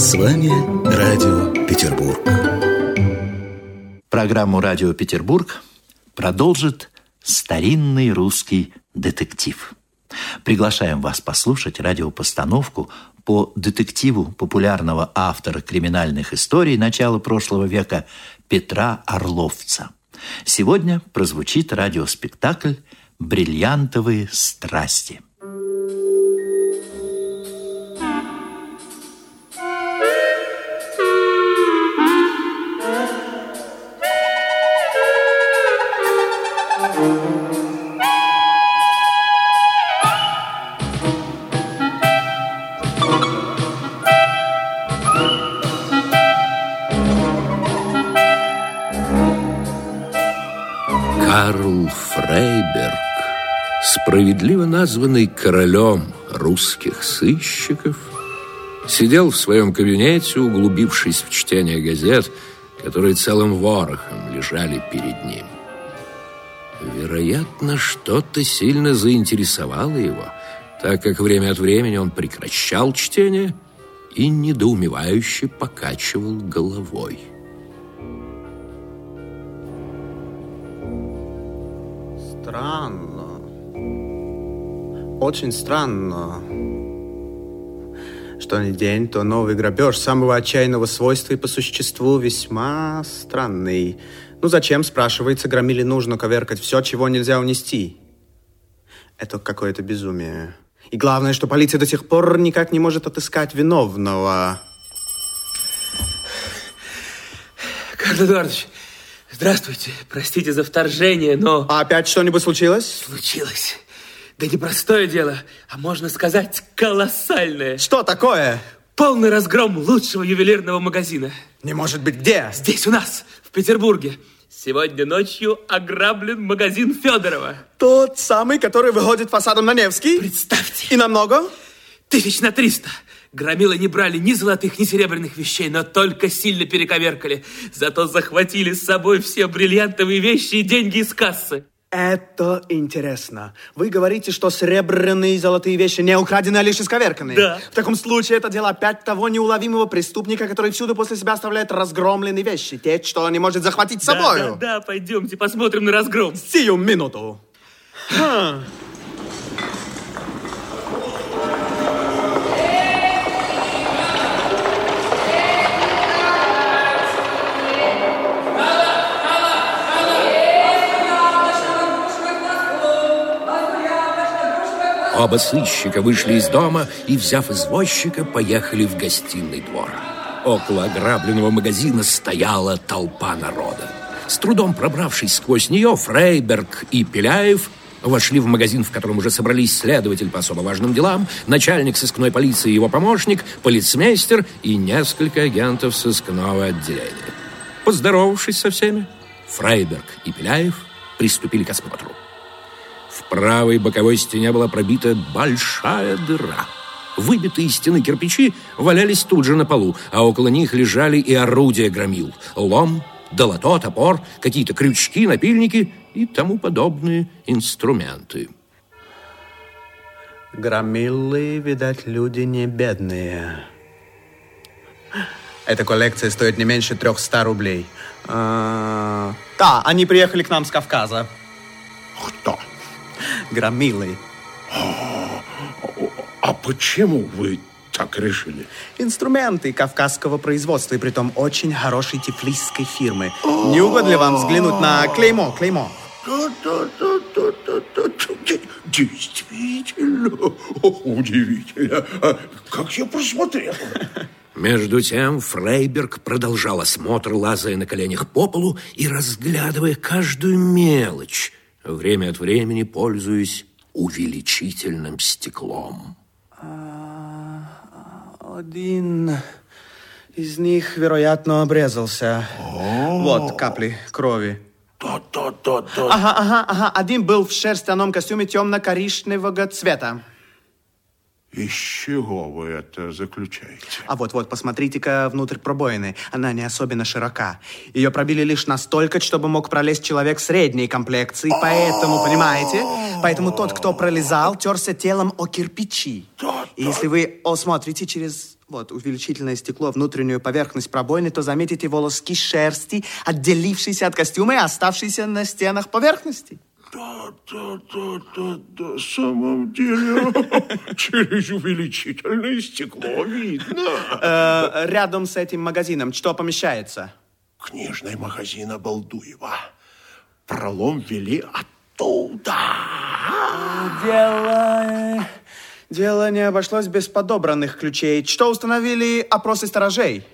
С вами Радио Петербург. Программу «Радио Петербург» продолжит старинный русский детектив. Приглашаем вас послушать радиопостановку по детективу популярного автора криминальных историй начала прошлого века Петра Орловца. Сегодня прозвучит радиоспектакль «Бриллиантовые страсти». Карл Фрейберг, справедливо названный королем русских сыщиков, сидел в своем кабинете, углубившись в чтение газет, которые целым ворохом лежали перед ним. Вероятно, что-то сильно заинтересовало его, так как время от времени он прекращал чтение и недоумевающе покачивал головой. Странно. Очень странно. Что ни день, то новый грабеж самого отчаянного свойства и по существу весьма странный. Ну зачем, спрашивается, громили нужно коверкать все, чего нельзя унести? Это какое-то безумие. И главное, что полиция до сих пор никак не может отыскать виновного. Карл Эдуардович, здравствуйте. Простите за вторжение, но... А опять что-нибудь случилось? Случилось. Да не простое дело, а можно сказать колоссальное. Что такое? Полный разгром лучшего ювелирного магазина. Не может быть, где? Здесь у нас, в Петербурге. Сегодня ночью ограблен магазин Федорова. Тот самый, который выходит фасадом на Невский? Представьте. И намного? Тысяч на триста. Громилы не брали ни золотых, ни серебряных вещей, но только сильно перековеркали. Зато захватили с собой все бриллиантовые вещи и деньги из кассы. Это интересно. Вы говорите, что серебряные и золотые вещи не украдены, а лишь исковерканы? Да. В таком случае это дело опять того неуловимого преступника, который всюду после себя оставляет разгромленные вещи. Те, что не может захватить с Да, собою. да, да, пойдемте посмотрим на разгром. Сию минуту. Ха. Оба сыщика вышли из дома и, взяв извозчика, поехали в гостиный двор. Около ограбленного магазина стояла толпа народа. С трудом пробравшись сквозь нее, Фрейберг и Пеляев вошли в магазин, в котором уже собрались следователь по особо важным делам, начальник сыскной полиции и его помощник, полицмейстер и несколько агентов сыскного отделения. Поздоровавшись со всеми, Фрейберг и Пеляев приступили к осмотру. В правой боковой стене была пробита большая дыра. Выбитые из стены кирпичи валялись тут же на полу, а около них лежали и орудия громил. Лом, долото, топор, какие-то крючки, напильники и тому подобные инструменты. Громилы, видать, люди не бедные. Эта коллекция стоит не меньше 300 рублей. А, Да, они приехали к нам с Кавказа. Кто? Громилы. А почему вы так решили? Инструменты кавказского производства, и притом очень хорошей тифлисской фирмы. Не угодно ли вам взглянуть на клеймо, клеймо? Действительно. Удивительно. А Как я просмотрел. Между тем Фрейберг продолжал осмотр, лазая на коленях по полу и разглядывая каждую мелочь, время от времени пользуясь увеличительным стеклом. Один из них, вероятно, обрезался. Вот капли крови. Ага, ага, ага. Один был в шерстяном костюме темно-коричневого цвета. Из чего вы это заключаете? А вот-вот, посмотрите-ка внутрь пробоины. Она не особенно широка. Ее пробили лишь настолько, чтобы мог пролезть человек средней комплекции. Поэтому, понимаете? Поэтому тот, кто пролезал, терся телом о кирпичи. И если вы осмотрите через вот увеличительное стекло, внутреннюю поверхность пробоины, то заметите волоски шерсти, отделившиеся от костюма и оставшиеся на стенах поверхности. Да, да, да, да, да, в самом деле, через увеличительное стекло видно. Э, рядом с этим магазином что помещается? Книжный магазин Обалдуева. Пролом вели оттуда. Дело... Дело не обошлось без подобранных ключей. Что установили опросы сторожей?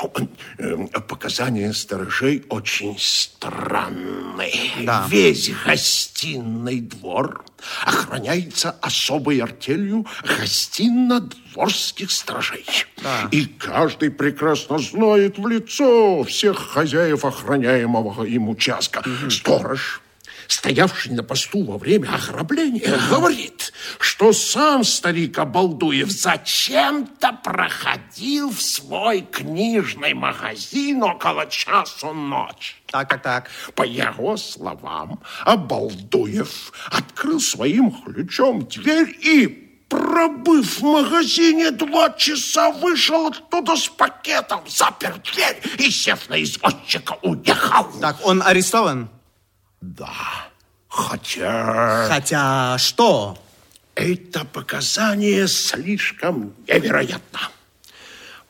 Э, Показания сторожей очень странные. Да. Весь гостиный двор охраняется особой артелью гостино-дворских сторожей. Да. И каждый прекрасно знает в лицо всех хозяев охраняемого им участка. Сторож, стоявший на посту во время ограбления, говорит, что сам старик Обалдуев зачем-то проходил в свой книжный магазин около часу ночи. Так, так, так. По его словам, Обалдуев открыл своим ключом дверь и, пробыв в магазине два часа, вышел оттуда с пакетом, запер дверь и, сев на извозчика, уехал. Так, он арестован? Да, хотя Хотя что? это показание слишком невероятно.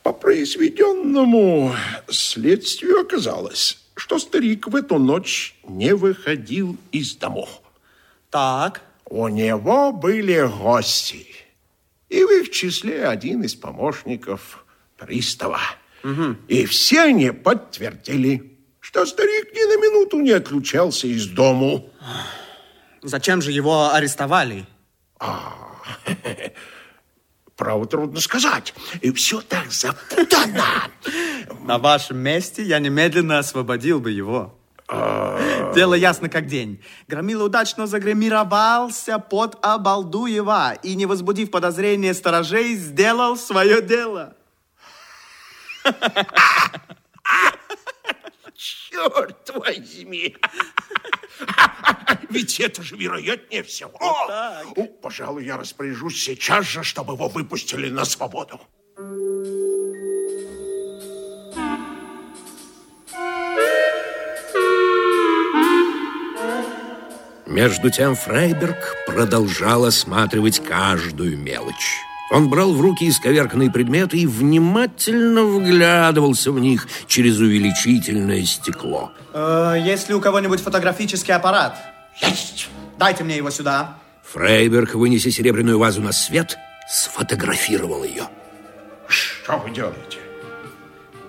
По произведенному следствию оказалось, что старик в эту ночь не выходил из домов. Так. У него были гости, и в их числе один из помощников пристава. И все они подтвердили, что старик ни на минуту не отлучался из дому. Зачем же его арестовали? Право трудно сказать. И все так запутано. На вашем месте я немедленно освободил бы его. Дело ясно как день. Громила удачно загримировался под Обалдуева и, не возбудив подозрения сторожей, сделал свое дело. Черт возьми! Ведь это же вероятнее всего. Ну, пожалуй, я распоряжусь сейчас же, чтобы его выпустили на свободу. Между тем Фрейберг продолжал осматривать каждую мелочь. Он брал в руки исковерканные предметы и внимательно вглядывался в них через увеличительное стекло. Э, есть ли у кого-нибудь фотографический аппарат? Есть! Дайте мне его сюда. Фрейберг, вынеся серебряную вазу на свет, сфотографировал ее. Что вы делаете?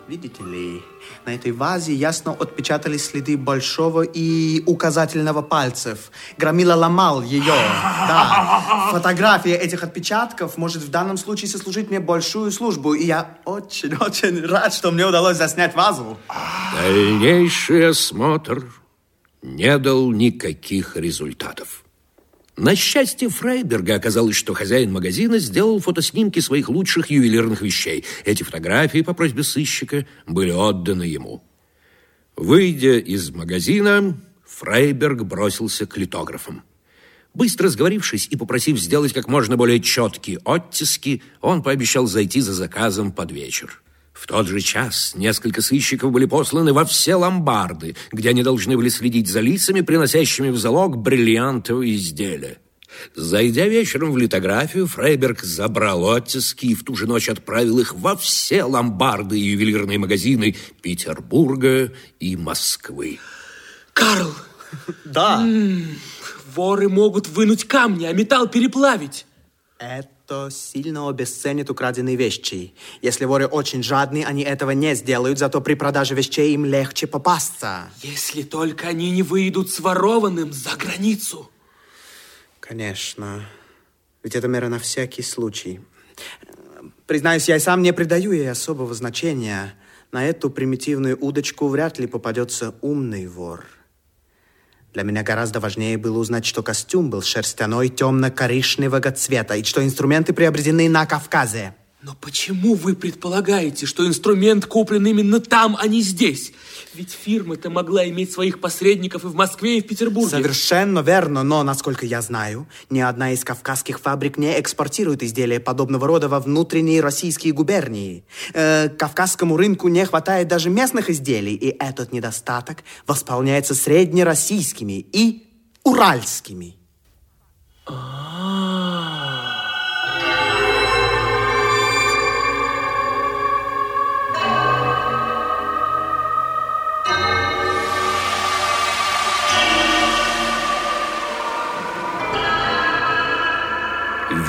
Видите ли, на этой вазе ясно отпечатались следы большого и указательного пальцев. Громила ломал ее. Да. Фотография этих отпечатков может в данном случае сослужить мне большую службу. И я очень-очень рад, что мне удалось заснять вазу. Дальнейший осмотр не дал никаких результатов. На счастье Фрейберга оказалось, что хозяин магазина сделал фотоснимки своих лучших ювелирных вещей. Эти фотографии по просьбе сыщика были отданы ему. Выйдя из магазина, Фрейберг бросился к литографам. Быстро сговорившись и попросив сделать как можно более четкие оттиски, он пообещал зайти за заказом под вечер. В тот же час несколько сыщиков были посланы во все ломбарды, где они должны были следить за лицами, приносящими в залог бриллиантовые изделия. Зайдя вечером в литографию, Фрейберг забрал оттиски и в ту же ночь отправил их во все ломбарды и ювелирные магазины Петербурга и Москвы. Карл, Да. воры могут вынуть камни, а металл переплавить. Это сильно обесценит украденные вещи. Если воры очень жадны, они этого не сделают, зато при продаже вещей им легче попасться. Если только они не выйдут с ворованным за границу. Конечно. Ведь это мера на всякий случай. Признаюсь, я и сам не придаю ей особого значения. На эту примитивную удочку вряд ли попадется умный вор. Для меня гораздо важнее было узнать, что костюм был шерстяной темно-коричневого цвета и что инструменты приобретены на Кавказе. Но почему вы предполагаете, что инструмент куплен именно там, а не здесь? Ведь фирма-то могла иметь своих посредников и в Москве, и в Петербурге. Совершенно верно, но, насколько я знаю, ни одна из кавказских фабрик не экспортирует изделия подобного рода во внутренние российские губернии. Э, кавказскому рынку не хватает даже местных изделий, и этот недостаток восполняется среднероссийскими и уральскими.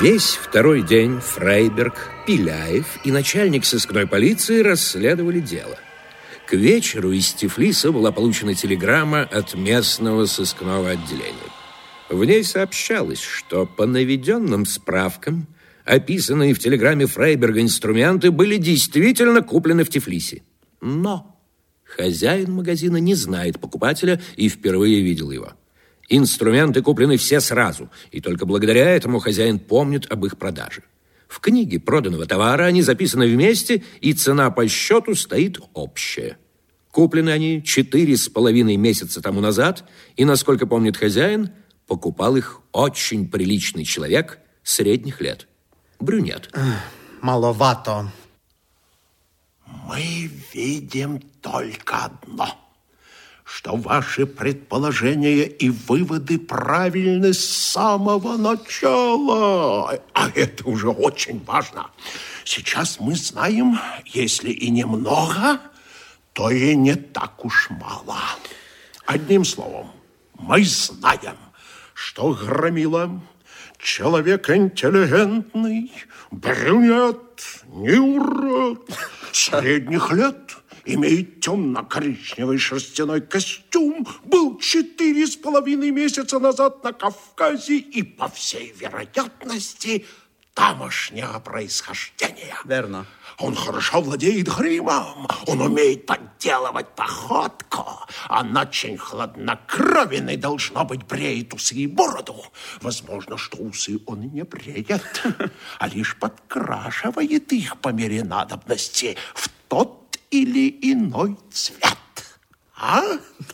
Весь второй день Фрейберг, Пиляев и начальник сыскной полиции расследовали дело. К вечеру из Тифлиса была получена телеграмма от местного сыскного отделения. В ней сообщалось, что по наведенным справкам описанные в телеграмме Фрейберга инструменты были действительно куплены в Тифлисе. Но хозяин магазина не знает покупателя и впервые видел его. Инструменты куплены все сразу, и только благодаря этому хозяин помнит об их продаже. В книге проданного товара они записаны вместе, и цена по счету стоит общая. Куплены они четыре с половиной месяца тому назад, и, насколько помнит хозяин, покупал их очень приличный человек средних лет. Брюнет. Маловато. Мы видим только одно – что ваши предположения и выводы правильны с самого начала. А это уже очень важно. Сейчас мы знаем, если и немного, то и не так уж мало. Одним словом, мы знаем, что Громила человек интеллигентный, брюнет, не урод, средних лет – имеет темно-коричневый шерстяной костюм, был четыре с половиной месяца назад на Кавказе и, по всей вероятности, тамошнего происхождения. Верно. Он хорошо владеет гримом, он умеет подделывать походку, он очень хладнокровен и, должно быть, бреет усы и бороду. Возможно, что усы он не бреет, а лишь подкрашивает их по мере надобности в тот или иной цвет. А?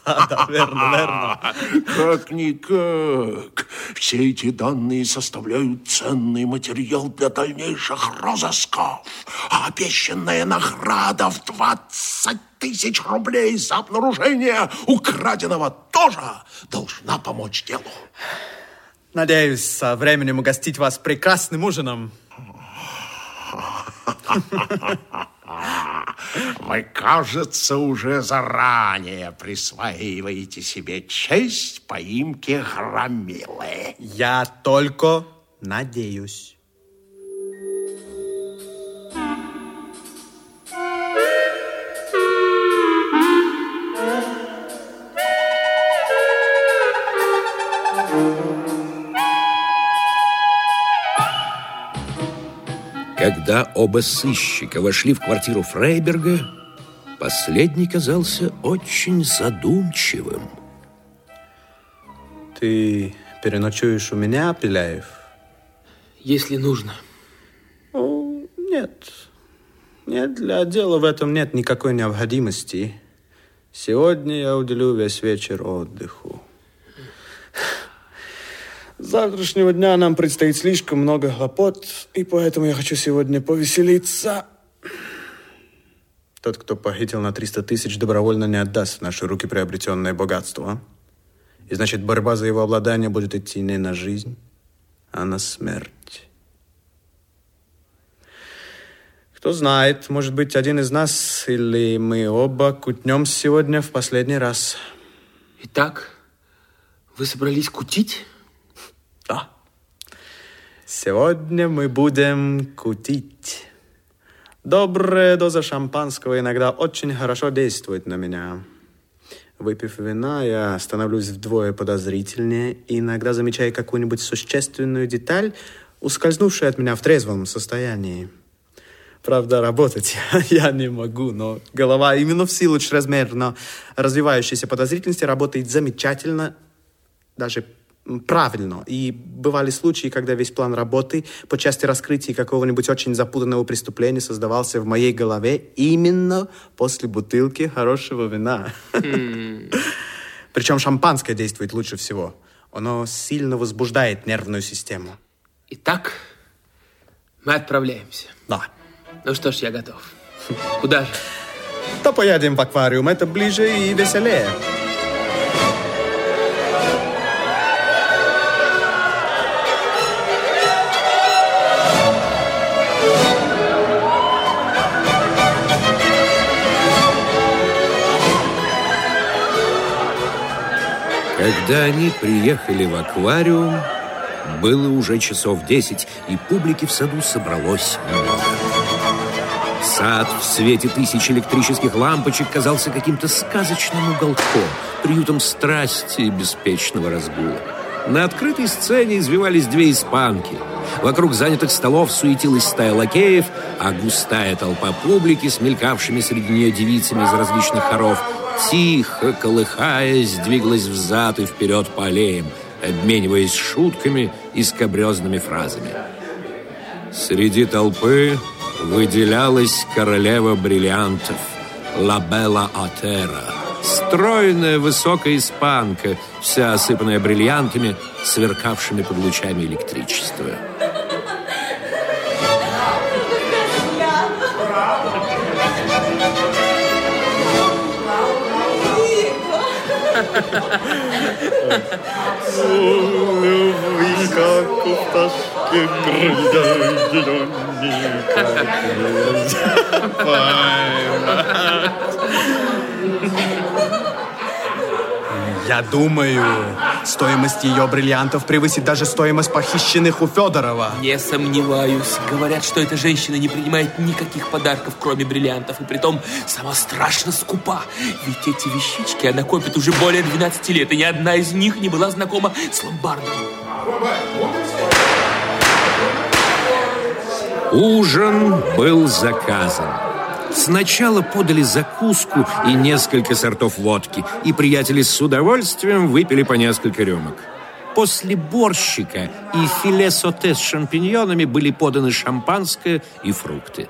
Да, да, верно, верно. Как-никак. Все эти данные составляют ценный материал для дальнейших розысков. А обещанная награда в 20 тысяч рублей за обнаружение украденного тоже должна помочь делу. Надеюсь, со временем угостить вас прекрасным ужином. Вы, кажется, уже заранее присваиваете себе честь поимки Громилы. Я только надеюсь. Когда оба сыщика вошли в квартиру Фрейберга, последний казался очень задумчивым. Ты переночуешь у меня, Пеляев? Если нужно. О, нет. Нет, для дела в этом нет никакой необходимости. Сегодня я уделю весь вечер отдыху. С завтрашнего дня нам предстоит слишком много хлопот, и поэтому я хочу сегодня повеселиться. Тот, кто похитил на 300 тысяч, добровольно не отдаст в наши руки приобретенное богатство. И значит, борьба за его обладание будет идти не на жизнь, а на смерть. Кто знает, может быть, один из нас или мы оба кутнем сегодня в последний раз. Итак, вы собрались кутить? Сегодня мы будем кутить. Добрая доза шампанского иногда очень хорошо действует на меня. Выпив вина, я становлюсь вдвое подозрительнее и иногда замечаю какую-нибудь существенную деталь, ускользнувшую от меня в трезвом состоянии. Правда, работать я не могу, но голова именно в силу чрезмерно развивающейся подозрительности работает замечательно, даже правильно. И бывали случаи, когда весь план работы по части раскрытия какого-нибудь очень запутанного преступления создавался в моей голове именно после бутылки хорошего вина. Причем шампанское действует лучше всего. Оно сильно возбуждает нервную систему. Итак, мы отправляемся. Да. Ну что ж, я готов. Куда же? То поедем в аквариум, это ближе и веселее. Когда они приехали в аквариум, было уже часов десять, и публики в саду собралось много. Сад в свете тысяч электрических лампочек казался каким-то сказочным уголком, приютом страсти и беспечного разгула. На открытой сцене извивались две испанки. Вокруг занятых столов суетилась стая лакеев, а густая толпа публики с мелькавшими среди нее девицами из различных хоров тихо, колыхаясь, двигалась взад и вперед по аллеям, обмениваясь шутками и скобрезными фразами. Среди толпы выделялась королева бриллиантов Ла Белла Атера. Стройная высокая испанка, вся осыпанная бриллиантами, сверкавшими под лучами электричества. Любви, как у пташки, крылья ее никак нельзя Я думаю, стоимость ее бриллиантов превысит даже стоимость похищенных у Федорова. Не сомневаюсь. Говорят, что эта женщина не принимает никаких подарков, кроме бриллиантов. И притом сама страшно скупа. Ведь эти вещички она копит уже более 12 лет. И ни одна из них не была знакома с ломбардом. Ужин был заказан. Сначала подали закуску и несколько сортов водки, и приятели с удовольствием выпили по несколько рюмок. После борщика и филе соте с шампиньонами были поданы шампанское и фрукты.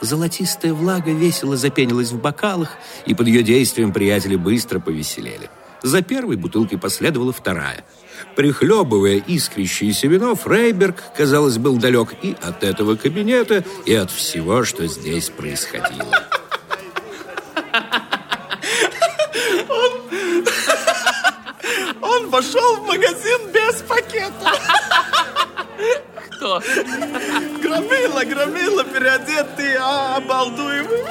Золотистая влага весело запенилась в бокалах, и под ее действием приятели быстро повеселели. За первой бутылкой последовала вторая. Прихлебывая искрящееся вино, Фрейберг, казалось, был далек и от этого кабинета, и от всего, что здесь происходило. Он вошел в магазин без пакета. Кто? Громила, громила, переодетый, а обалдуемый.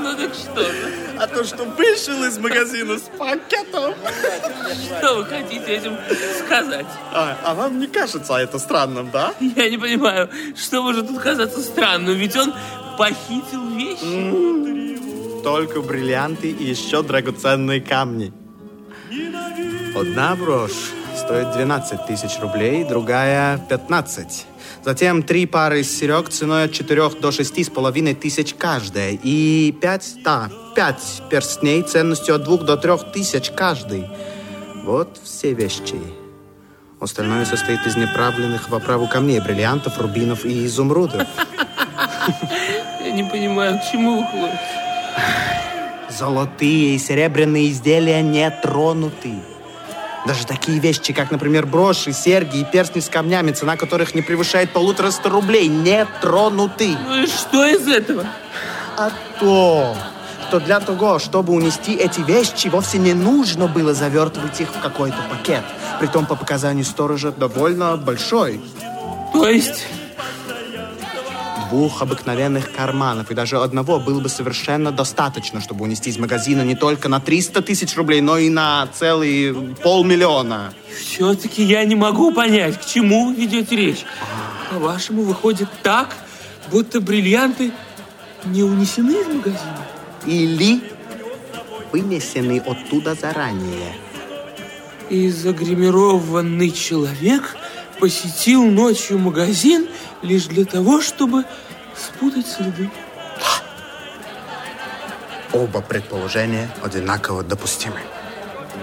Ну так что же? А то, что вышел из магазина с пакетом. Что вы хотите этим сказать? А, а вам не кажется это странным, да? Я не понимаю, что может тут казаться странным, ведь он похитил вещи. Только бриллианты и еще драгоценные камни. Одна брошь стоит 12 тысяч рублей, другая 15. Затем три пары серег ценой от 4 до 6 с половиной тысяч каждая. И пять, да, пять перстней ценностью от 2 до 3 тысяч каждый. Вот все вещи. Остальное состоит из неправленных в оправу камней, бриллиантов, рубинов и изумрудов. Я не понимаю, к чему клоните. Золотые и серебряные изделия не тронуты. Даже такие вещи, как, например, броши, серьги и перстни с камнями, цена которых не превышает полутора ста рублей, не тронуты. Ну и что из этого? А то, что для того, чтобы унести эти вещи, вовсе не нужно было завертывать их в какой-то пакет. Притом, по показанию сторожа, довольно большой. То есть, Двух обыкновенных карманов, и даже одного было бы совершенно достаточно, чтобы унести из магазина не только на 300 тысяч рублей, но и на целый полмиллиона. все-таки я не могу понять, к чему ведете речь. По-вашему, выходит так, будто бриллианты не унесены из магазина? Или вынесены оттуда заранее. И загримированный человек посетил ночью магазин лишь для того, чтобы спутать следы. Оба предположения одинаково допустимы.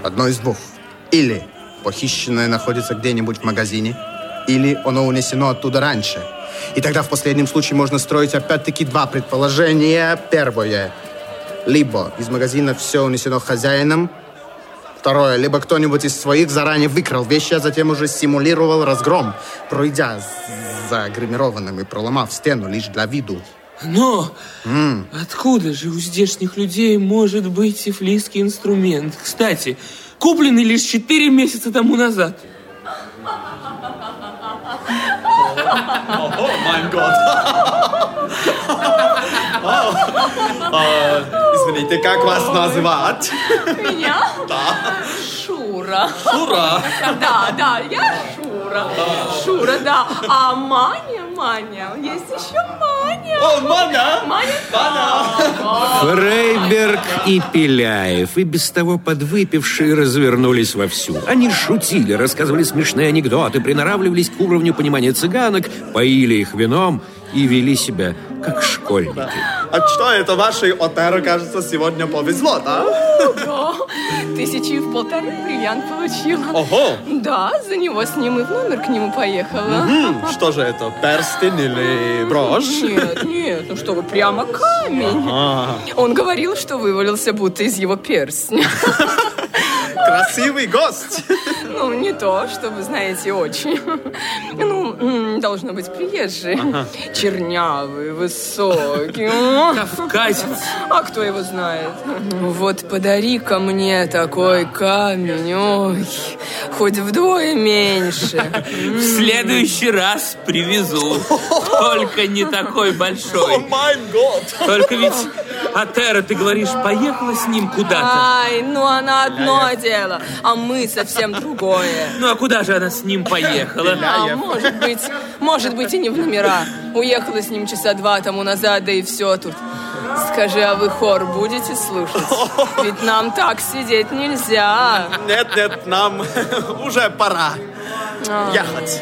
Одно из двух. Или похищенное находится где-нибудь в магазине, или оно унесено оттуда раньше. И тогда в последнем случае можно строить опять-таки два предположения. Первое. Либо из магазина все унесено хозяином. Второе. Либо кто-нибудь из своих заранее выкрал вещи, а затем уже симулировал разгром, пройдя за гримированным и проломав стену лишь для виду. Но откуда же у здешних людей может быть сифлийский инструмент? Кстати, купленный лишь четыре месяца тому назад. Извините, как вас называть? Меня? Да. Шура. Шура? Да, да, я Шура. Шура, да. А Маня, Маня, есть еще Маня. О, Маня? Маня, Фрейберг и Пеляев, и без того подвыпившие, развернулись вовсю. Они шутили, рассказывали смешные анекдоты, приноравливались к уровню понимания цыганок, поили их вином и вели себя как школьники. А что это вашей Отеро, кажется, сегодня повезло, да? Да, тысячи в полторы бриллиант получила. Ого! Да, за него с ним и в номер к нему поехала. М, Что же это, перстень или брошь? Нет, нет, ну что вы, прямо камень. Он говорил, что вывалился будто из его перстня. Красивый гость. Ну, не то, что вы знаете, очень. Ну, должно быть приезжий. Чернявый, высокий. О, Кавказец. А кто его знает? Вот подари-ка мне такой камень. Ой, хоть вдвое меньше. В следующий раз привезу. Только не такой большой. Майн год. Только ведь Атера, ты говоришь, поехала с ним куда-то. Ай, ну она одно дело, а мы совсем другое. Ну а куда же она с ним поехала? А, может быть, может быть и не в номера. Уехала с ним часа два тому назад, да и все тут. Скажи, а вы хор будете слушать? Ведь нам так сидеть нельзя. Нет, нет, нам уже пора ехать.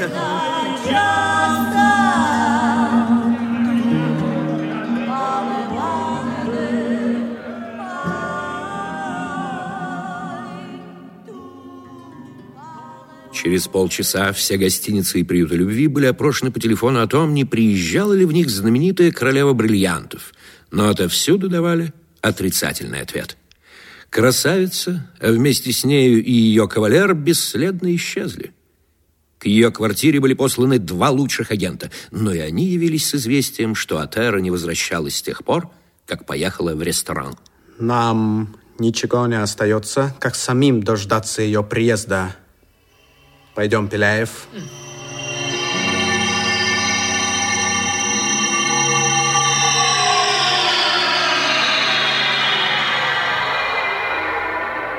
Через полчаса все гостиницы и приюты любви были опрошены по телефону о том, не приезжала ли в них знаменитая королева бриллиантов. Но отовсюду давали отрицательный ответ. Красавица, а вместе с нею и ее кавалер бесследно исчезли. К ее квартире были посланы два лучших агента, но и они явились с известием, что Атера не возвращалась с тех пор, как поехала в ресторан. Нам ничего не остается, как самим дождаться ее приезда. Пойдем, Пеляев.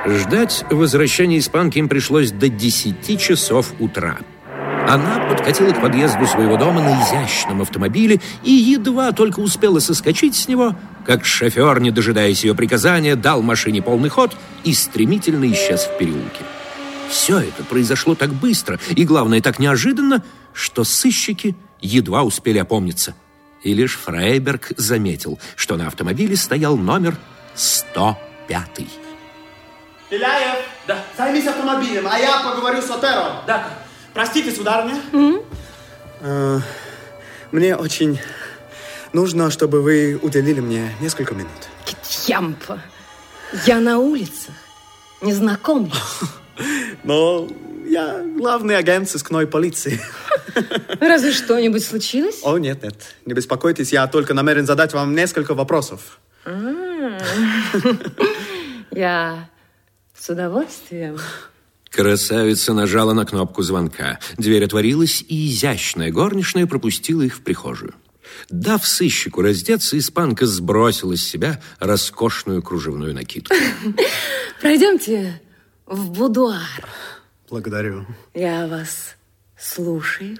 Ждать возвращения испанки им пришлось до 10 часов утра. Она подкатила к подъезду своего дома на изящном автомобиле и едва только успела соскочить с него, как шофер, не дожидаясь ее приказания, дал машине полный ход и стремительно исчез в переулке. Все это произошло так быстро и, главное, так неожиданно, что сыщики едва успели опомниться. И лишь Фрейберг заметил, что на автомобиле стоял номер 105. Пеляев, Да. займись автомобилем, а я поговорю с Отеро. Да. Простите, сударыня. Э, Мне очень нужно, чтобы вы уделили мне несколько минут. Ямпа, я на улицах, не знакомлюсь. Но я главный агент сыскной полиции. Разве что-нибудь случилось? О, нет, нет, не беспокойтесь, я только намерен задать вам несколько вопросов. Я с удовольствием. Красавица нажала на кнопку звонка. Дверь отворилась, и изящная горничная пропустила их в прихожую. Дав сыщику раздеться, испанка сбросила с себя роскошную кружевную накидку. Пройдемте в будуар. Благодарю, Я вас слушаю.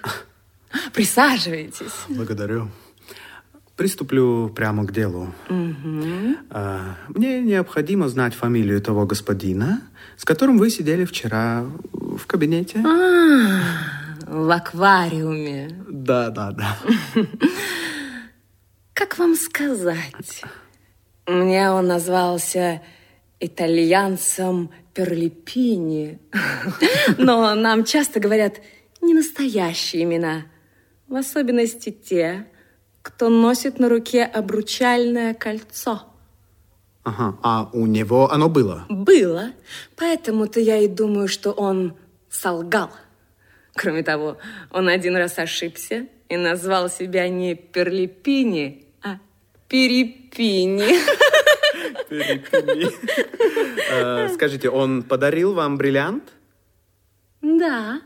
Присаживайтесь. благодарю. Приступлю прямо к делу. А, Мне необходимо знать фамилию того господина, с которым вы сидели вчера в кабинете. В аквариуме. Да, да, да. Как вам сказать? Мне он назвался итальянцем Перлипини. Но нам часто говорят не настоящие имена, в особенности те, кто носит на руке обручальное кольцо. Ага, а у него оно было? Было, поэтому-то я и думаю, что он солгал. Кроме того, он один раз ошибся и назвал себя не Перлипини, а Перепини. Э, Скажите, он подарил вам бриллиант? Да,